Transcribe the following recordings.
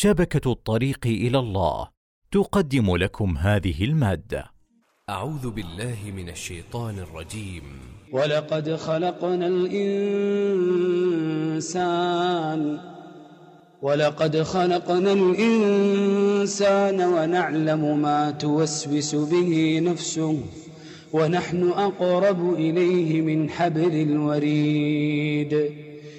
شبكة الطريق إلى الله تقدم لكم هذه المادة. أعوذ بالله من الشيطان الرجيم. ولقد خلقنا الإنسان ولقد خلقنا الإنسان ونعلم ما توسوس به نفسه ونحن أقرب إليه من حبل الوريد.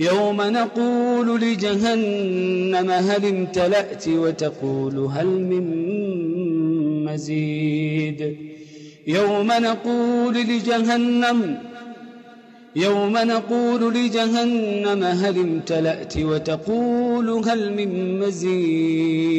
يوم نقول لجهنم هل امتلأت وتقول هل من مزيد؟ يوم نقول لجهنم يوم نقول لجهنم هل امتلأت وتقول هل من مزيد؟